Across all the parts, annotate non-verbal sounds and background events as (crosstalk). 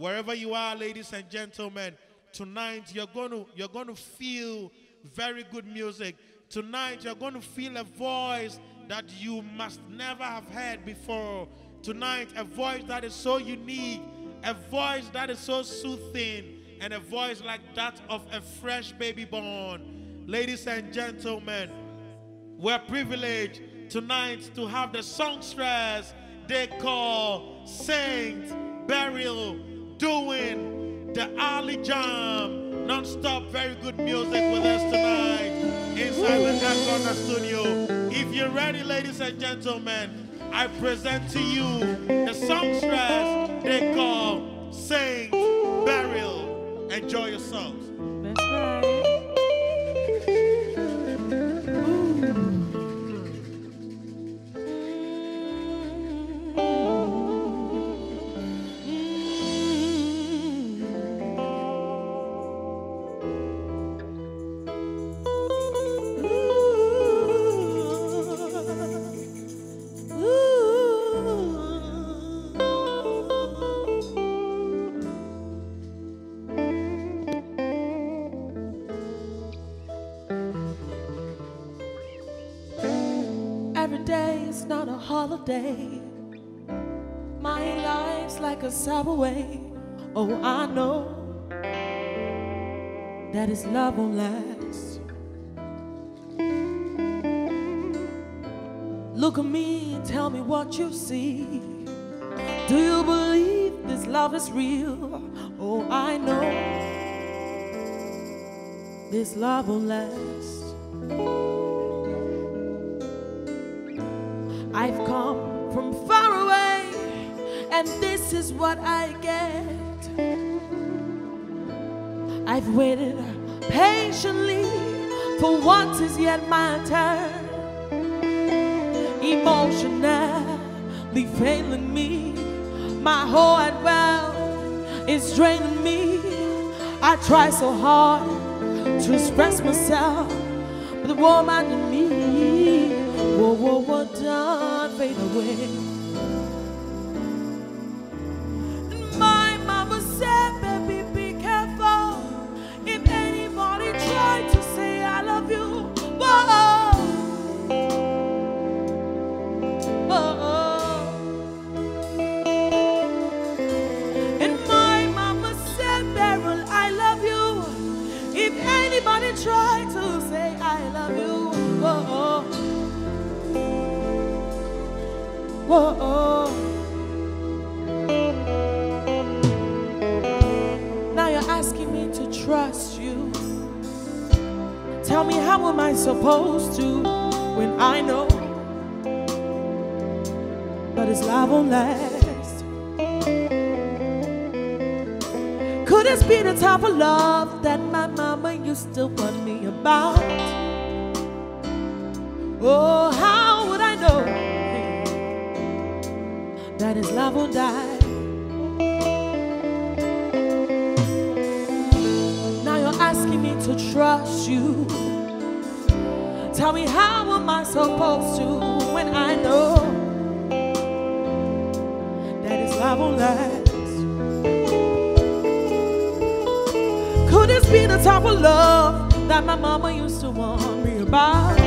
Wherever you are, ladies and gentlemen, tonight you're going to you're going to feel very good music. Tonight you're going to feel a voice that you must never have heard before. Tonight a voice that is so unique, a voice that is so soothing, and a voice like that of a fresh baby born. Ladies and gentlemen, we're privileged tonight to have the songstress they call Saint Beryl doing the Ali Jam non-stop very good music with us tonight inside the Corner studio. If you're ready, ladies and gentlemen, I present to you the songstress they call Saint Beryl. Enjoy your holiday. My life's like a subway. Oh, I know that His love won't last. Look at me and tell me what you see. Do you believe this love is real? Oh, I know this love will last. I've come from far away, and this is what I get. I've waited patiently for what is yet my turn. Emotionally failing me, my whole world is draining me. I try so hard to express myself, but the woman in me, whoa, whoa, whoa, don't fade away. Now you're asking me to trust you. Tell me, how am I supposed to when I know that His love won't last? Could this be the type of love that my mama used to warn me about? Oh, how that his love will die? Now you're asking me to trust you. Tell me, how am I supposed to when I know that his love will last? Could this be the type of love that my mama used to warn me about?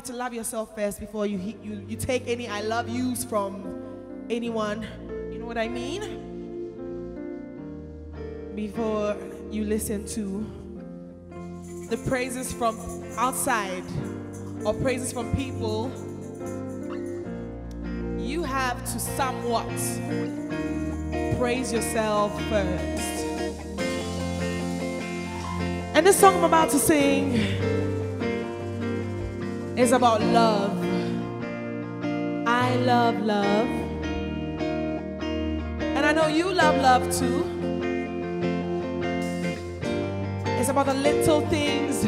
Have to love yourself first before you you you take any I love yous from anyone. You know what I mean? Before you listen to the praises from outside or praises from people, you have to somewhat praise yourself first. And this song I'm about to sing is about love. I love love. And I know you love love too. It's about the little things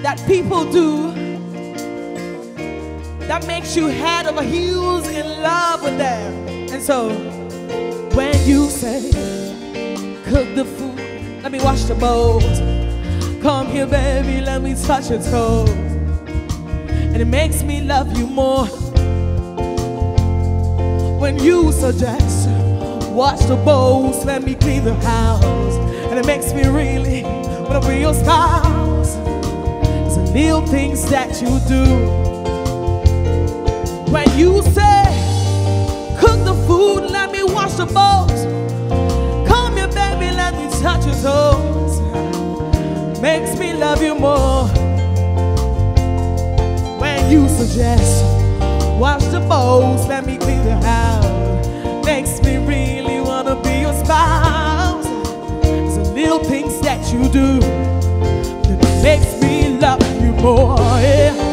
that people do that makes you head over heels in love with them. And so when you say, cook the food, let me wash the bowls. Come here, baby, let me touch your toes. And it makes me love you more. When you suggest, wash the bowls, let me clean the house. And it makes me really wanna be your spouse. It's the little things that you do. When you say, cook the food, let me wash the bowls. Come here, baby, let me touch your toes. Makes me love you more. You suggest, wash the bowls, let me clean the house. Makes me really wanna be your spouse. The little things that you do that makes me love you more. Yeah.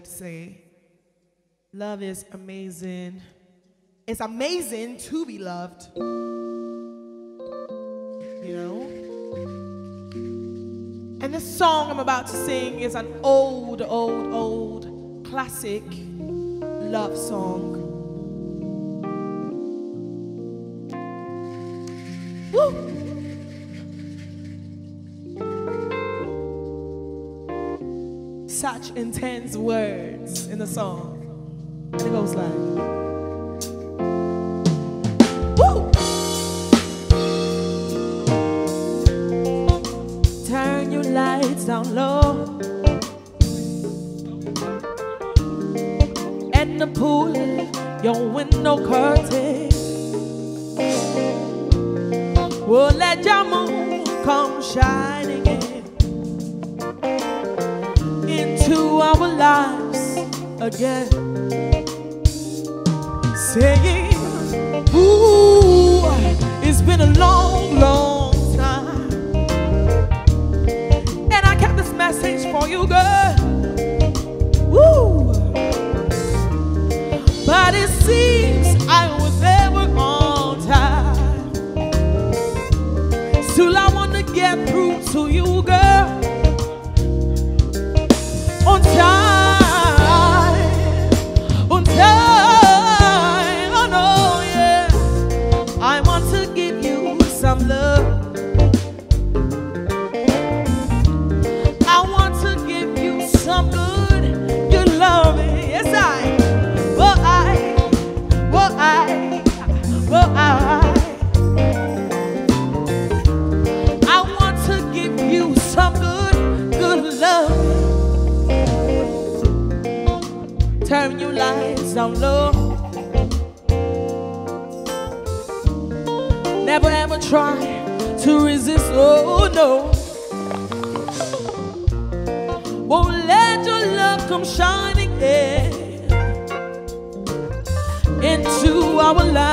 would say love is amazing. It's amazing to be loved. You know? And this song I'm about to sing is an old, old, old classic love song. Woo! such intense words in the song. And it goes like. Turn your lights down low. And the pool, your window curtain. We'll let Jah moon come shine. again, saying, Ooh, it's been a long, long time. And I got this message for you, girl. our life.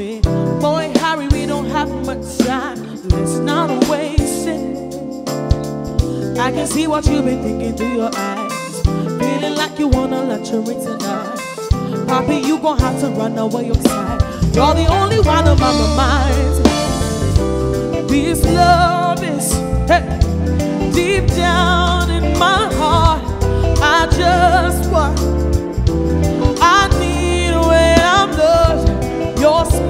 me. Boy, Harry, we don't have much time. Let's not waste it. I can see what you've been thinking through your eyes. Feeling like you wanna luxury tonight. Poppy, you gon' have to run away your side. You're the only one of my mind. This love is hey, deep down in my heart. I just want. I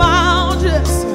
mountains.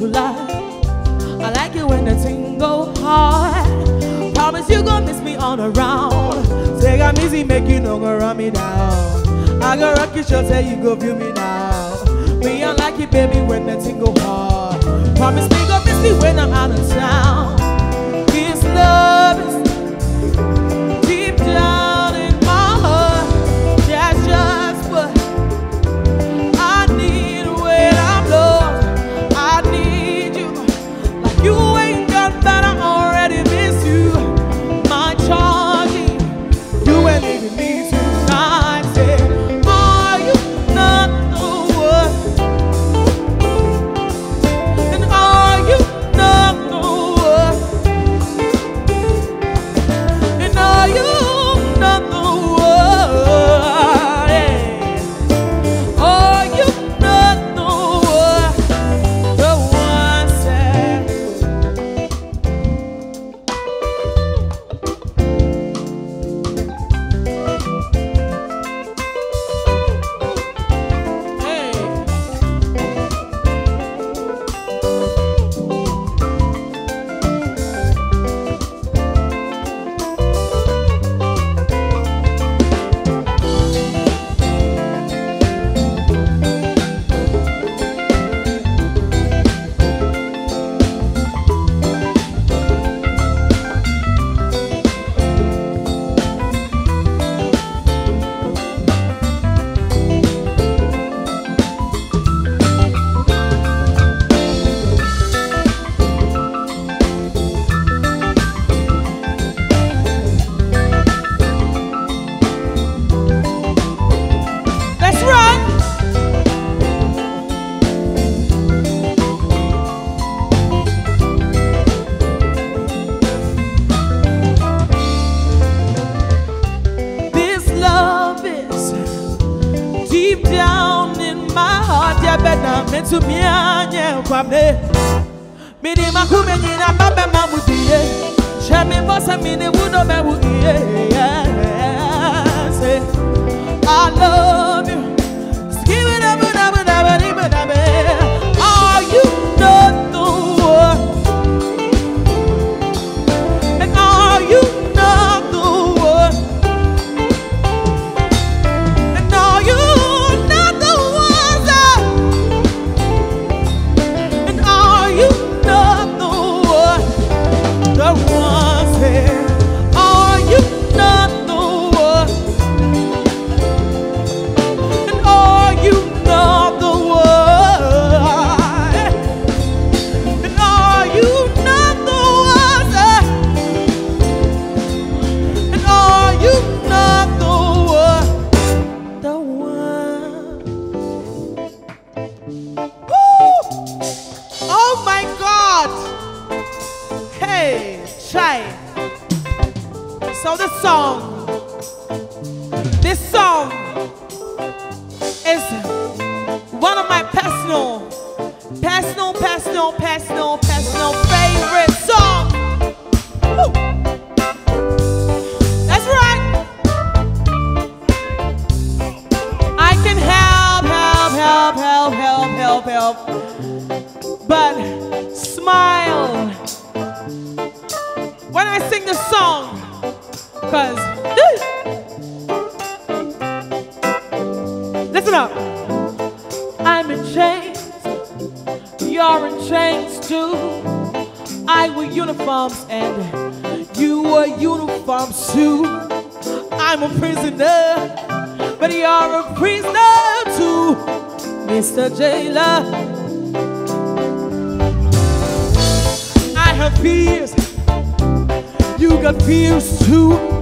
I like it when the tingle go hard. Promise you gon' miss me on around. Say I'm easy, make you no go run me down. I go rock your show, say you go view me now. Me I like it, baby, when the tingle go hard. Promise me go miss me when I'm out of town. This love is up there. song, this song is one of my personal, personal, personal, personal, personal. and you a uniform too. I'm a prisoner, but you're a prisoner too, Mr. Jailer. I have fears, you got fears too.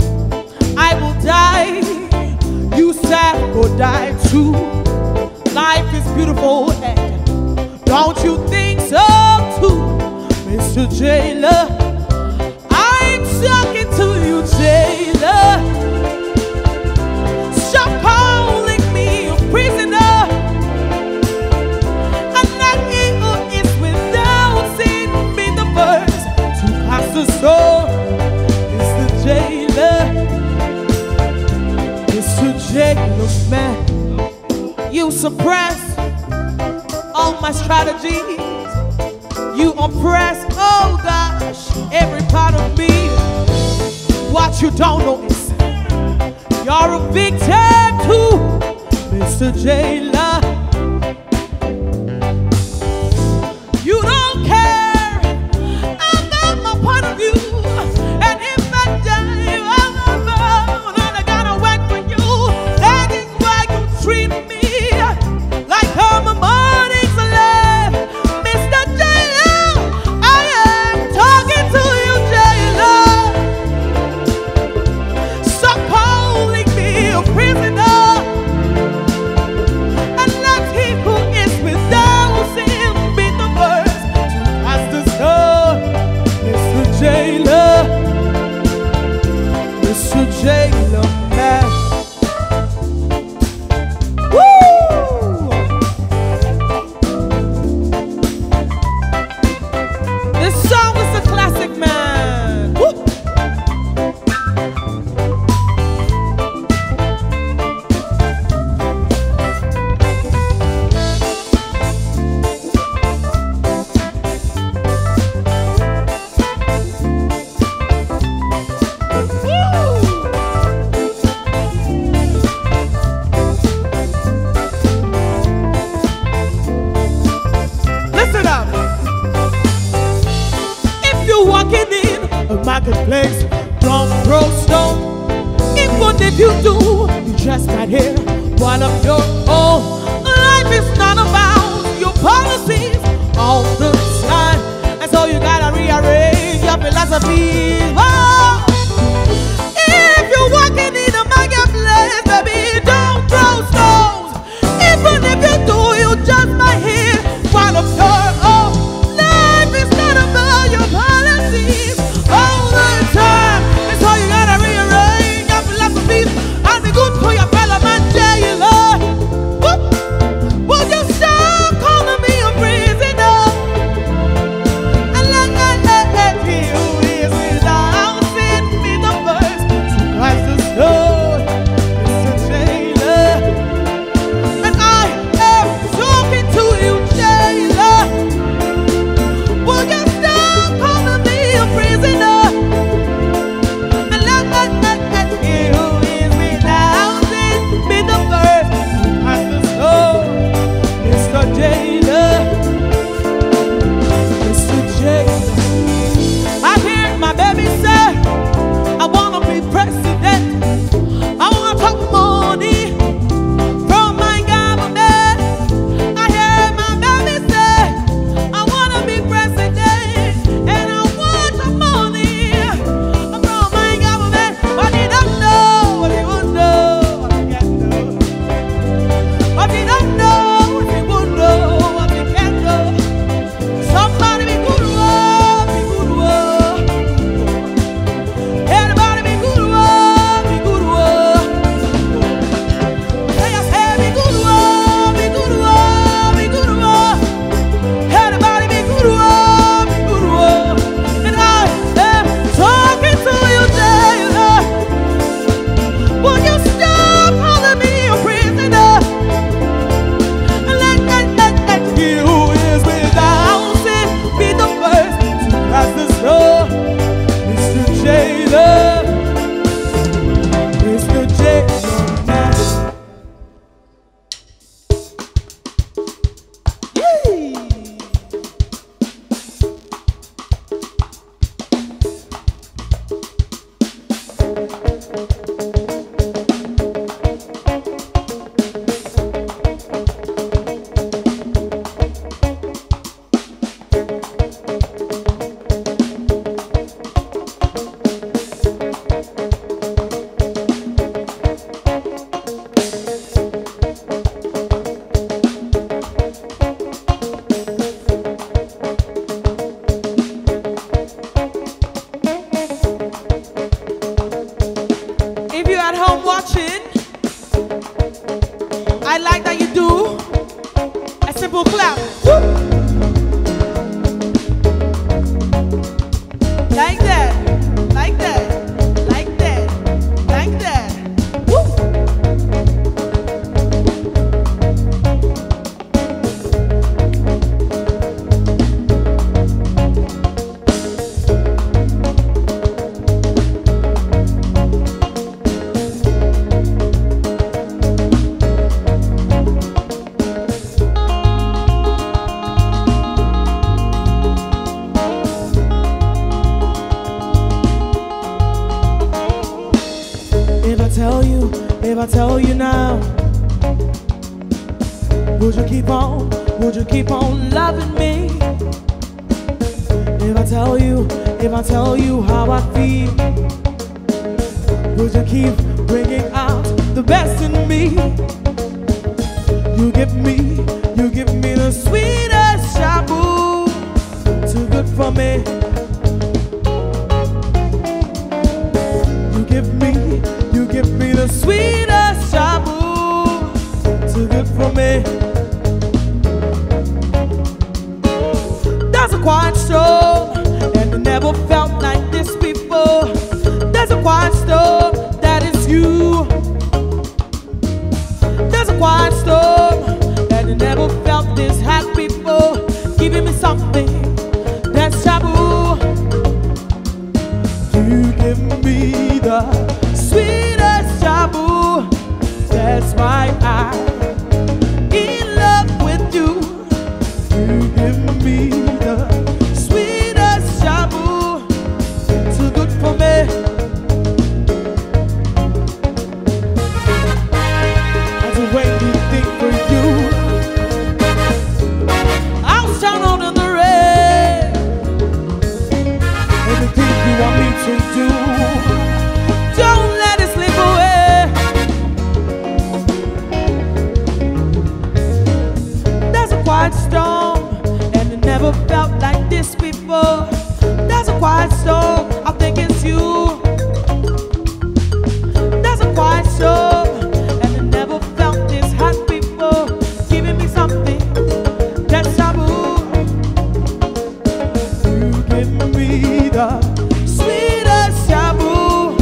The sweetest taboo.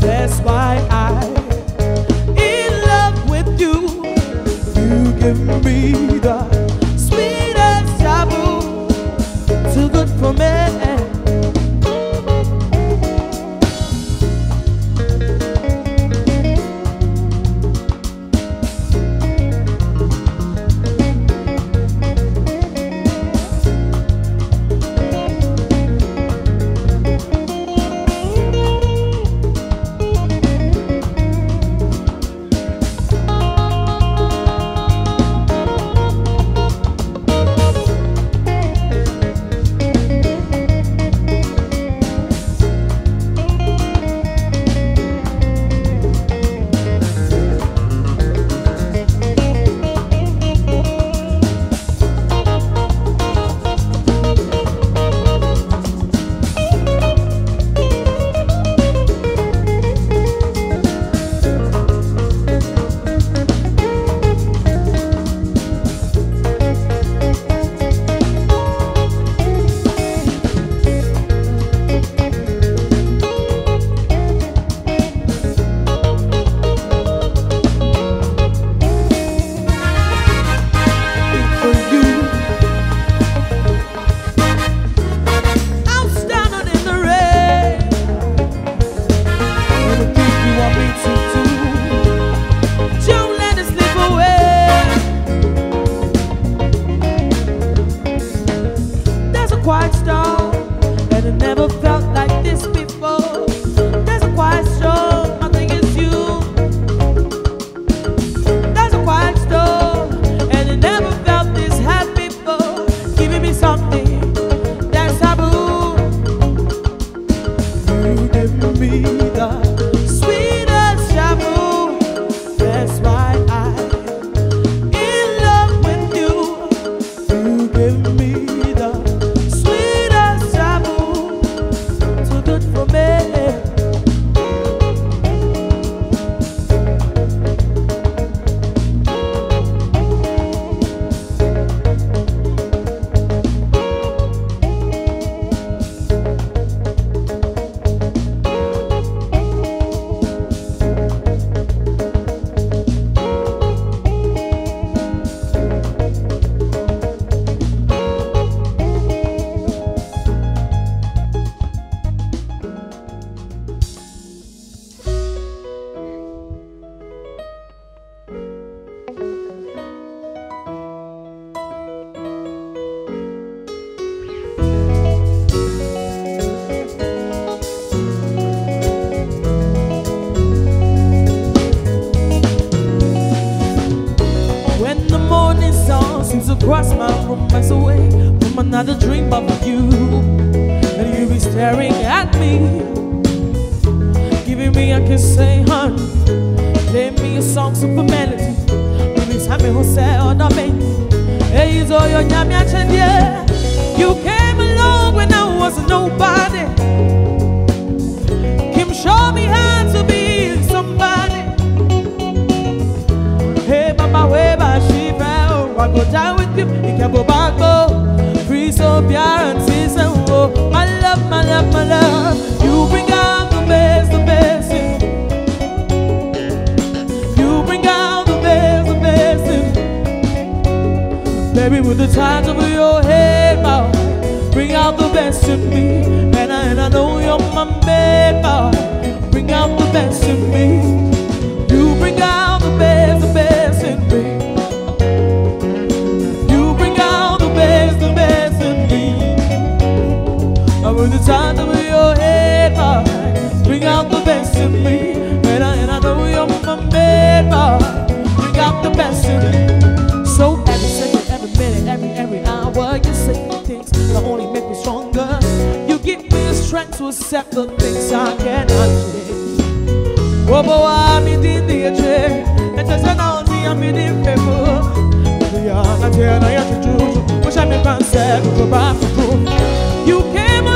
That's why I strength to accept the things I cannot change. Oh, boy, I'm in the nature, and just an ounce, I'm in the paper. We are not I have to do, I'm in You came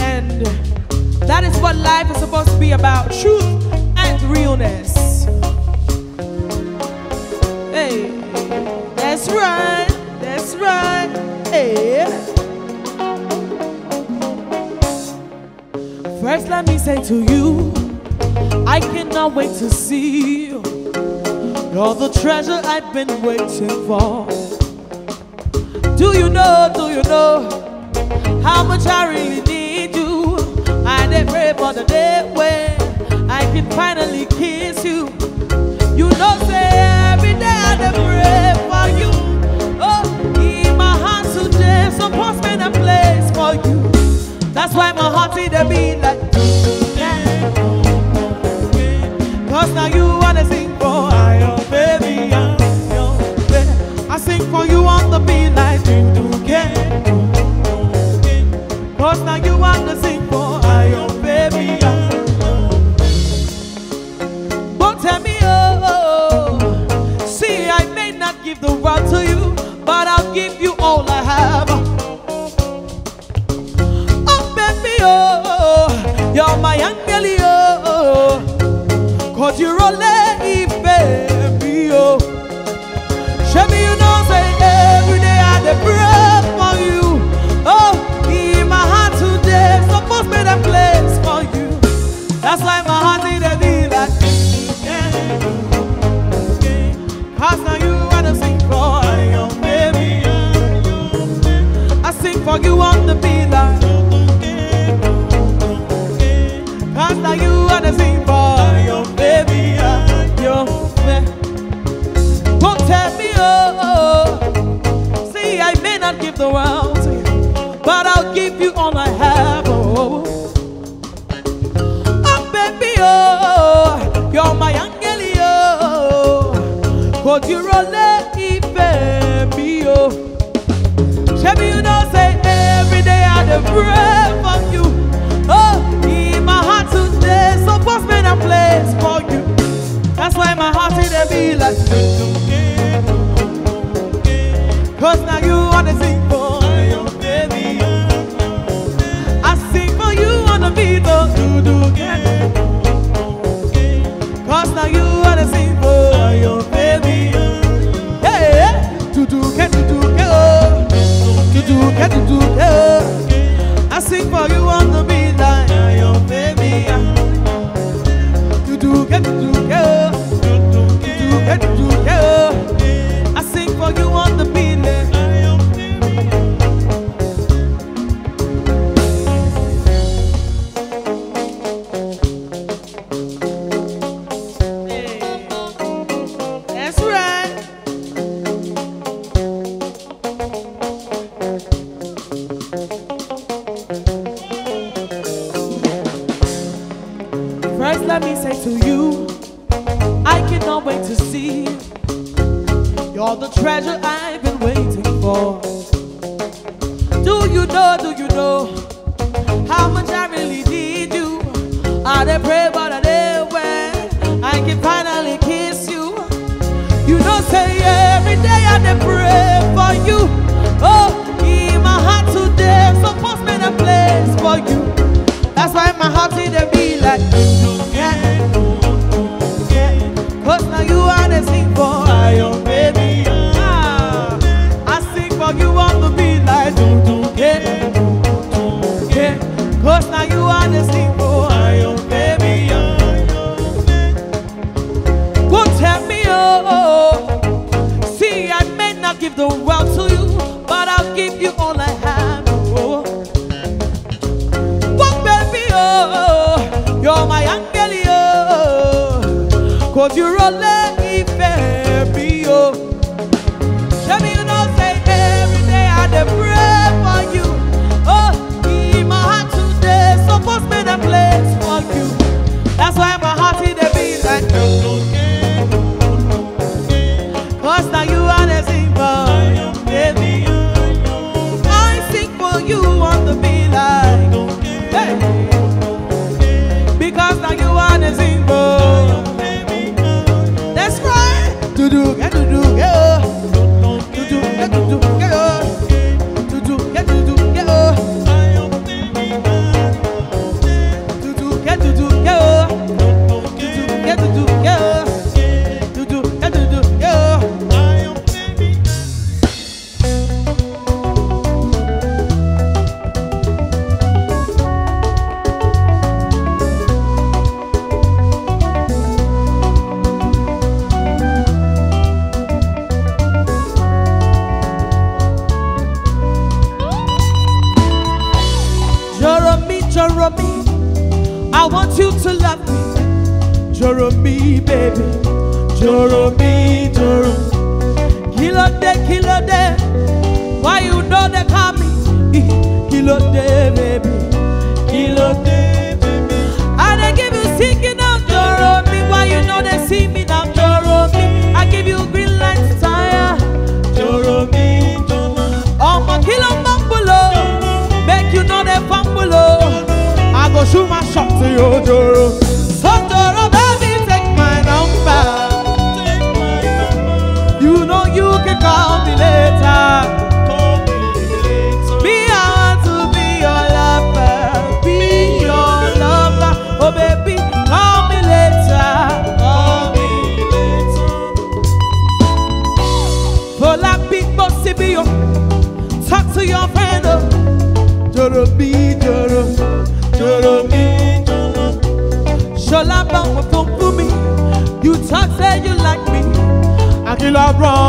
And that is what life is supposed to be about truth and realness. Hey, that's right, that's right. Hey. First, let me say to you, I cannot wait to see you. You're the treasure I've been waiting for. Do you know, do you know how much I really need you? I did pray for the day when I can finally kiss you. You know, say every day I did pray for you. Oh, in my heart today, so postman a place for you. That's why my heart the beat like.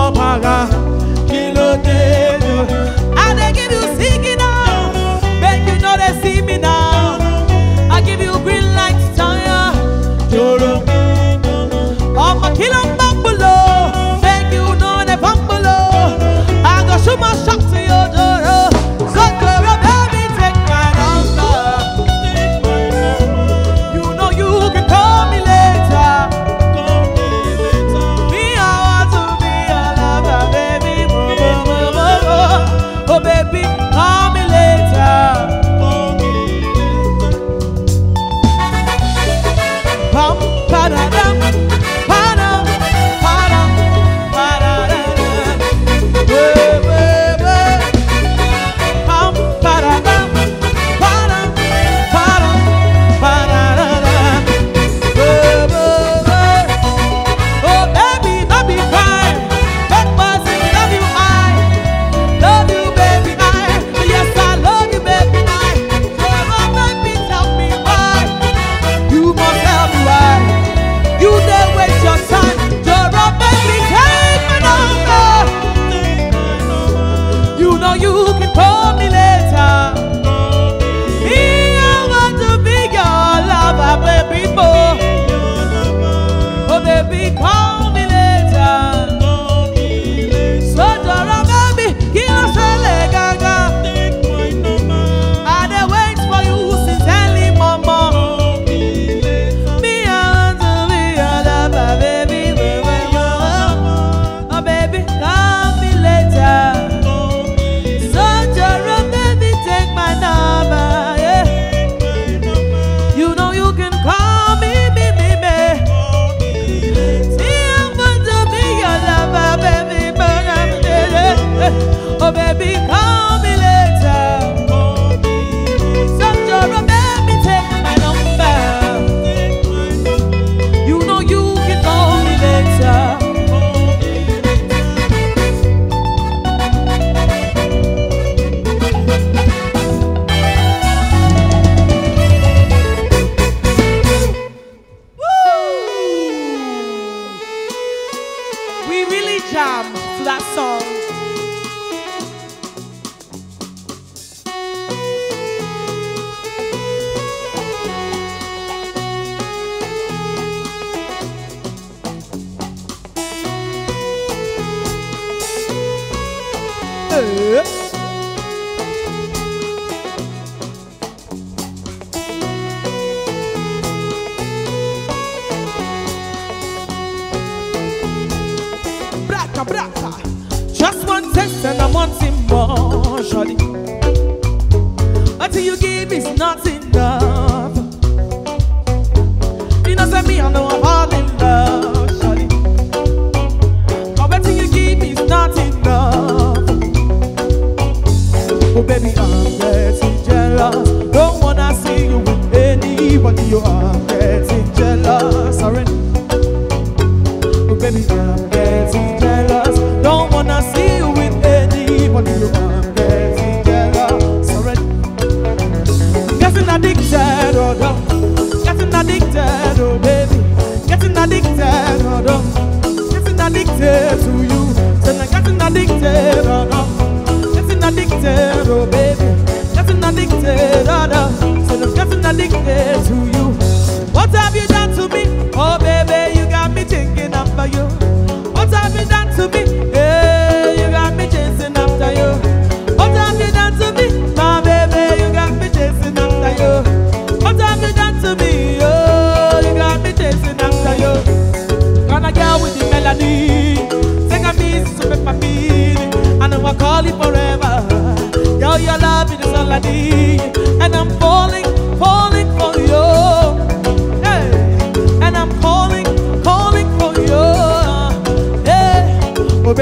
A wrong, paga. Kilo de. I dey give you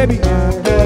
baby,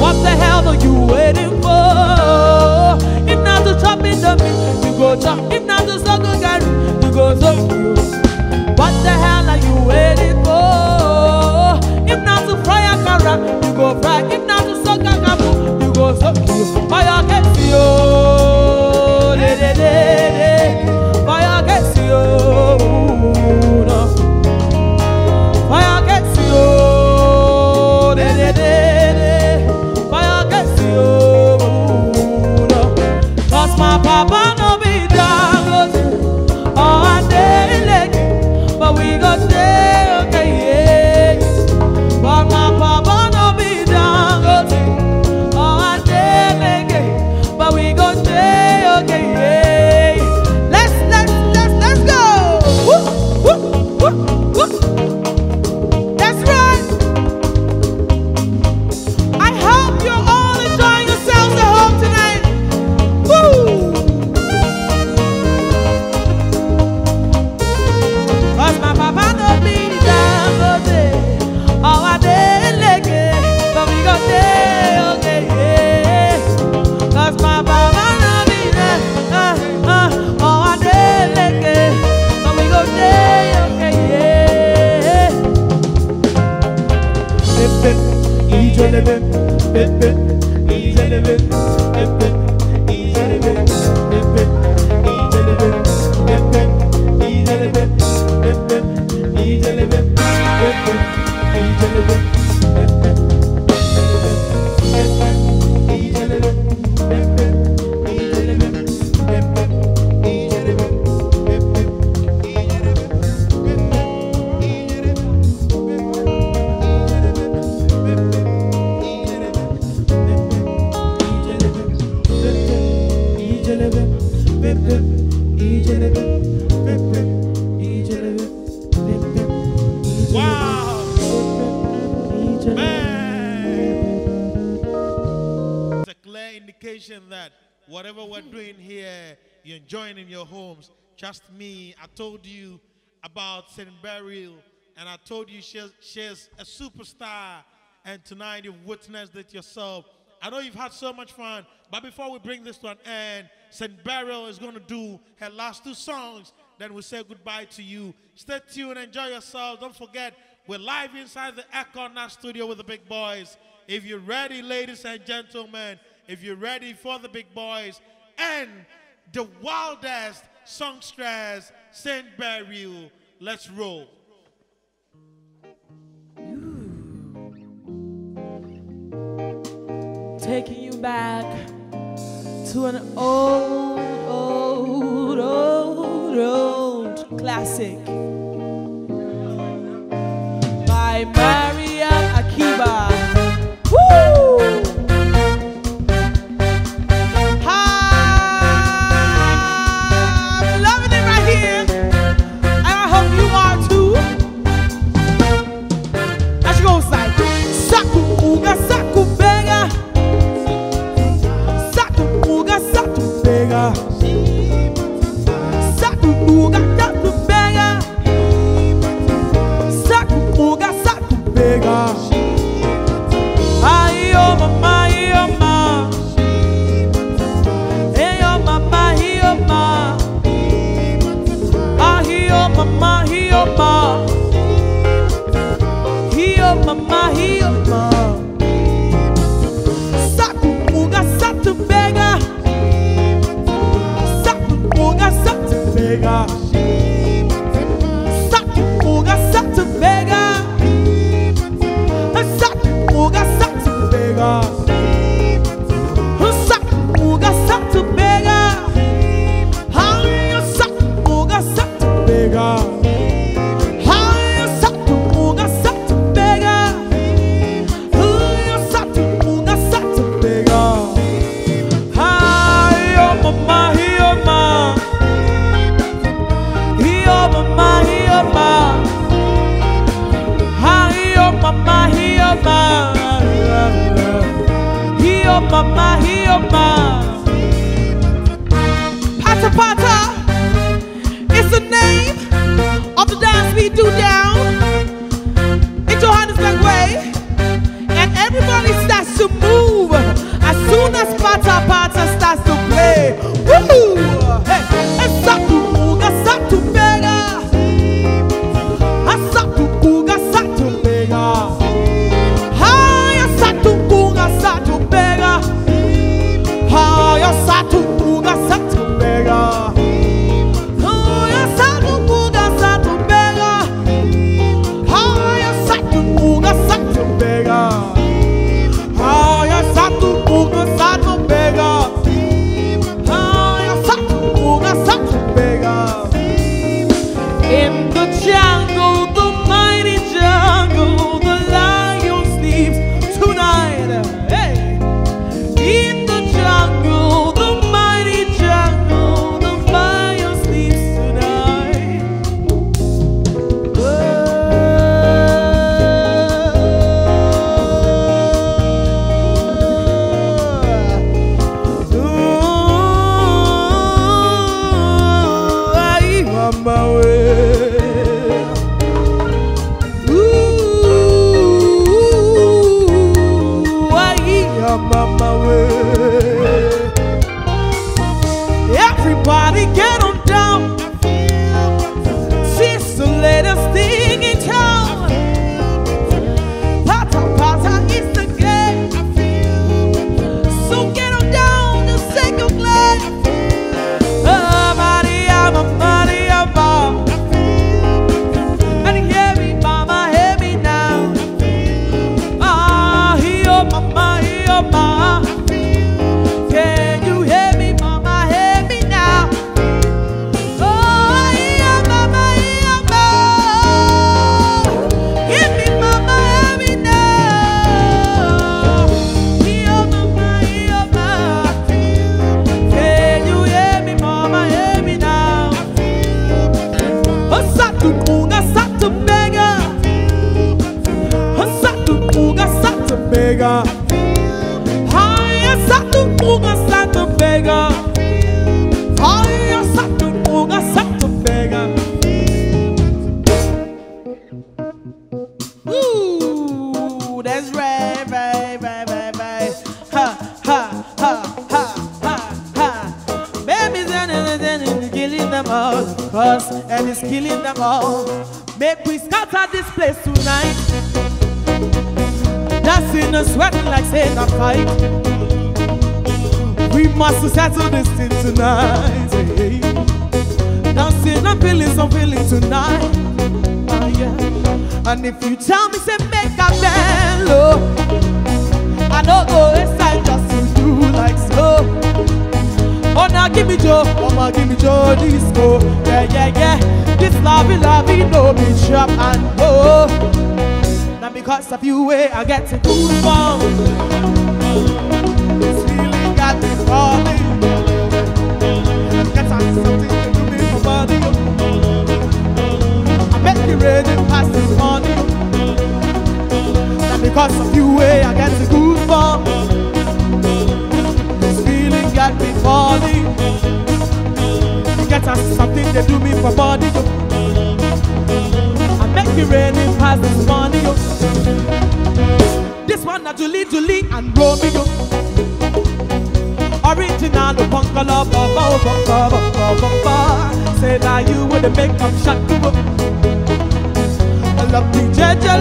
What the hell are you waiting for? If not to chop it up, you go chop. If not to suck a guy, you go suck. What the hell are you waiting for? If not to fry a carrot, you go fry. If indication that whatever we're hmm. doing here, you're enjoying in your homes. Just me, I told you about St. Burial, and I told you she's, she's a superstar, and tonight you've witnessed it yourself. I know you've had so much fun, but before we bring this to an end, St. Burial is going to do her last two songs. Then we say goodbye to you. Stay tuned, enjoy yourselves. Don't forget, we're live inside the Echo Nut Studio with the big boys. If you're ready, ladies and gentlemen, if you're ready for the big boys and the wildest songstress, Saint Burial. Let's roll. Taking you back to an old, old, old, old classic by Maria Akiba.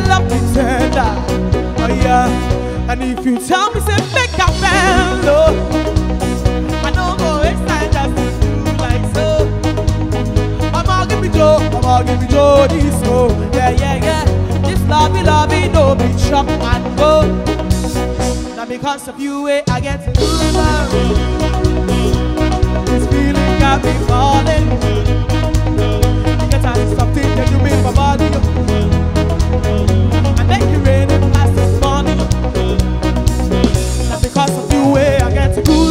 love me tender. Oh yeah. And if you tell me, say make a fellow. I don't go inside just to do like so. Mama give me joy, Mama give me joy this go. Yeah yeah yeah. This lovey lovey no be chop and go. Now because of you, eh, I get to lose my This feeling got me falling. You get out of something that you made my body.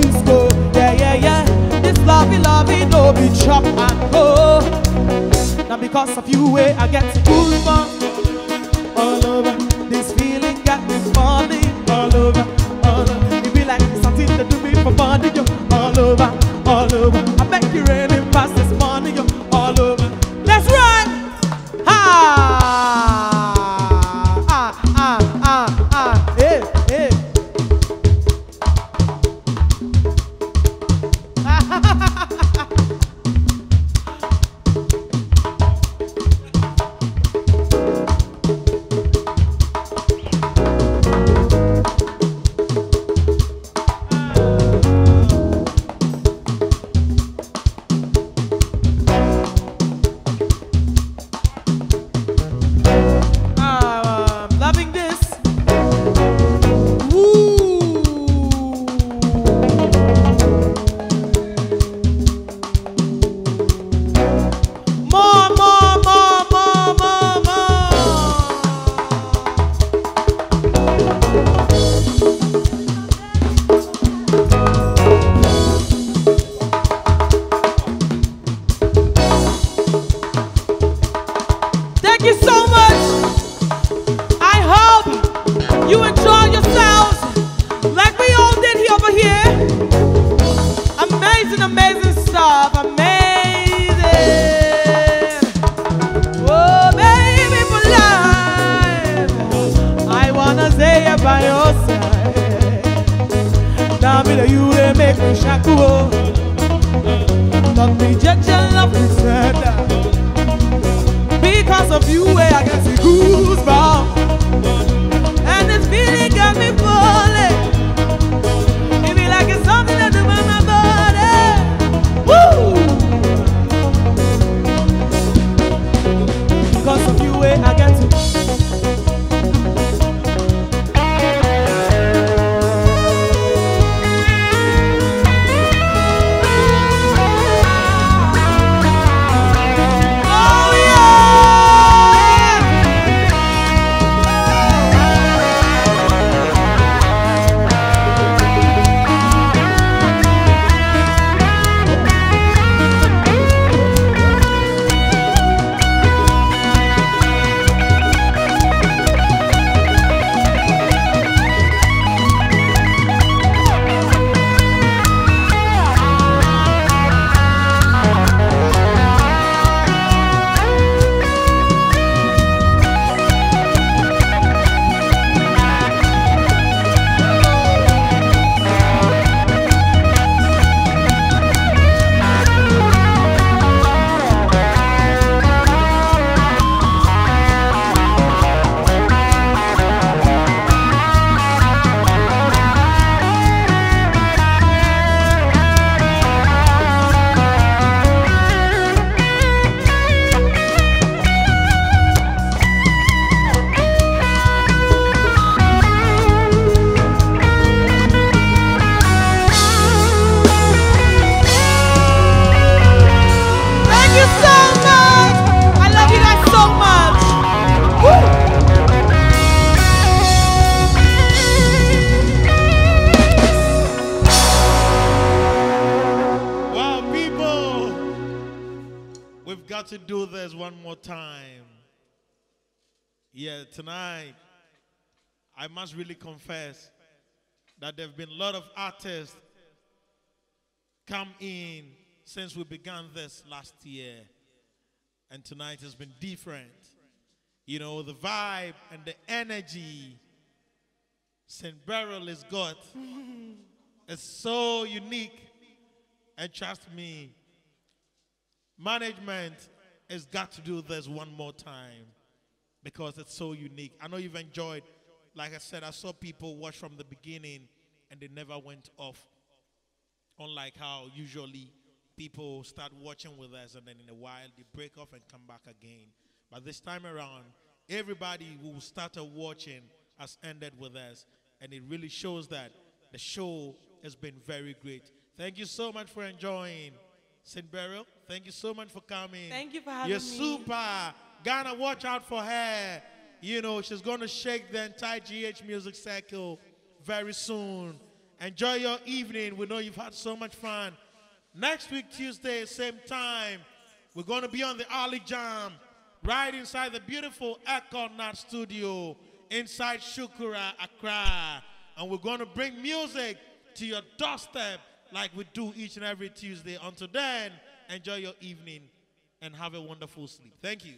disco. Yeah, yeah, yeah. This lovey lovey no be chop and go. Now because of you, way I get to cool man all over. This feeling got me falling all over, all over. It be like something that do me for body, yo, all over, all over. Tonight, I must really confess that there have been a lot of artists come in since we began this last year. And tonight has been different. You know, the vibe and the energy St. Beryl has got (laughs) is so unique. And trust me, management has got to do this one more time because it's so unique. I know you've enjoyed, like I said, I saw people watch from the beginning and they never went off. Unlike how usually people start watching with us and then in a while they break off and come back again. But this time around, everybody who started watching has ended with us. And it really shows that the show has been very great. Thank you so much for enjoying. St. Beryl, thank you so much for coming. Thank you for having me. You're super. Ghana, watch out for her. You know, she's going to shake the entire GH music circle very soon. Enjoy your evening. We know you've had so much fun. Next week, Tuesday, same time, we're going to be on the Ali Jam right inside the beautiful Echo Nut studio inside Shukura, Accra. And we're going to bring music to your doorstep like we do each and every Tuesday. Until then, enjoy your evening and have a wonderful sleep. Thank you.